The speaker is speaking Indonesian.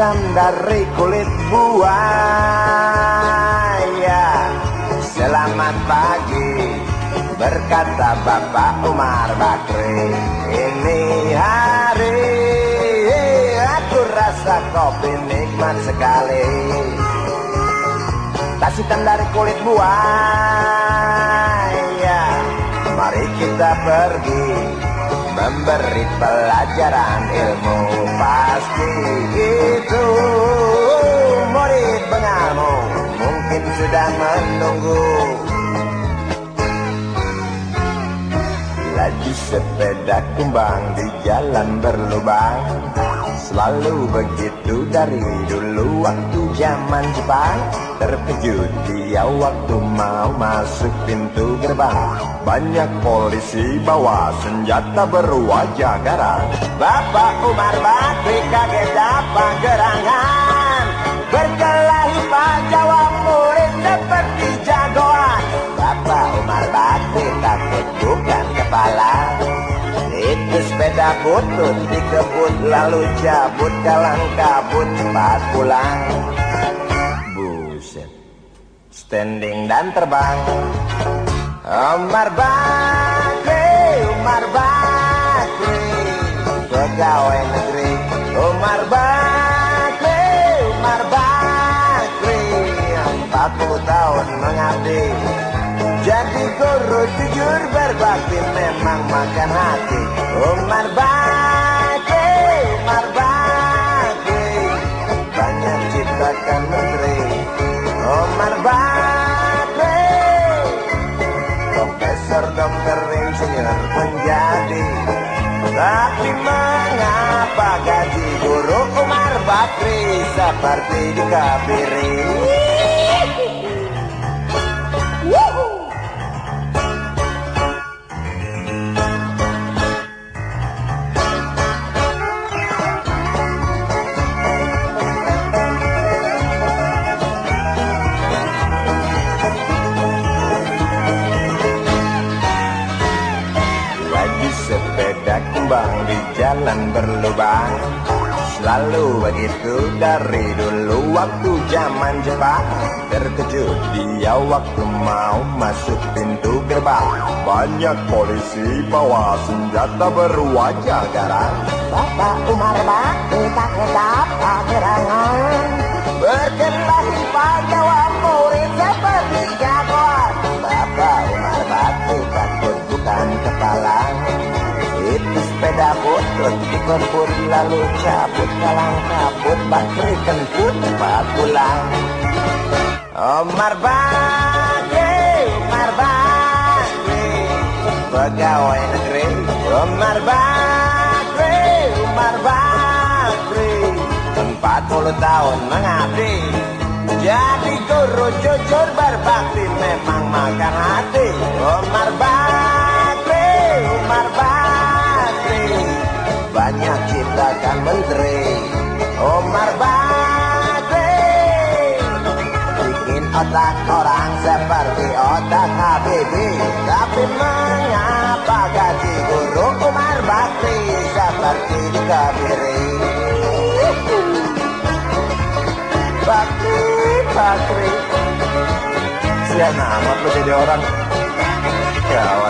dari kulit buaya. Selamat pagi berkata Bapak Umar Bakri. Ini hari aku rasa kopi nikmat sekali. Tas dari kulit buaya. Mari kita pergi memberi pelajaran ilmu. Pasti itu murid pengamu mungkin sudah menunggu. Lagi sepeda kumbang di jalan berlubang Selalu begitu dari dulu waktu zaman Jepang Terkejut dia waktu mau masuk pintu gerbang. Banyak polisi bawa senjata berwajah garang. Bapak Umar Bakri kaget apa gerangan. Berkelahi Pak jawab murid seperti jagoan. Bapak Umar Bakri takut bukan kepala sepeda butut dikebut lalu cabut kalang kabut cepat pulang. Buset. Standing dan terbang. Umar Bakri Umar Bakri Pegawai negeri. Umar Bakri Umar Bakri 40 tahun mengabdi. Jadi guru jujur berbakti memang makan hati. Umar Bakri Seperti dikabiri sepeda kembang di jalan berlubang Selalu begitu dari dulu waktu zaman Jepang Terkejut dia waktu mau masuk pintu gerbang. Banyak polisi bawa senjata berwajah garang. Bapak Umar Bakri tak apa gerangan dikebut lalu cabut kalang kabut Bakri kentut cepat pulang. Omar Bakri, Omar Bakri Pegawai negeri. Omar Bakri, Omar Bakri Empat puluh tahun mengabdi. Jadi guru jujur berbakti Memang makan hati. Omar Bakri, ciptakan menteri. Omar Bakri Bikin otak orang seperti otak Habibie. Tapi mengapa gaji guru Umar Bakri Seperti dikabiri Bakri, Bakri. Sian amat lo jadi orang? Gawat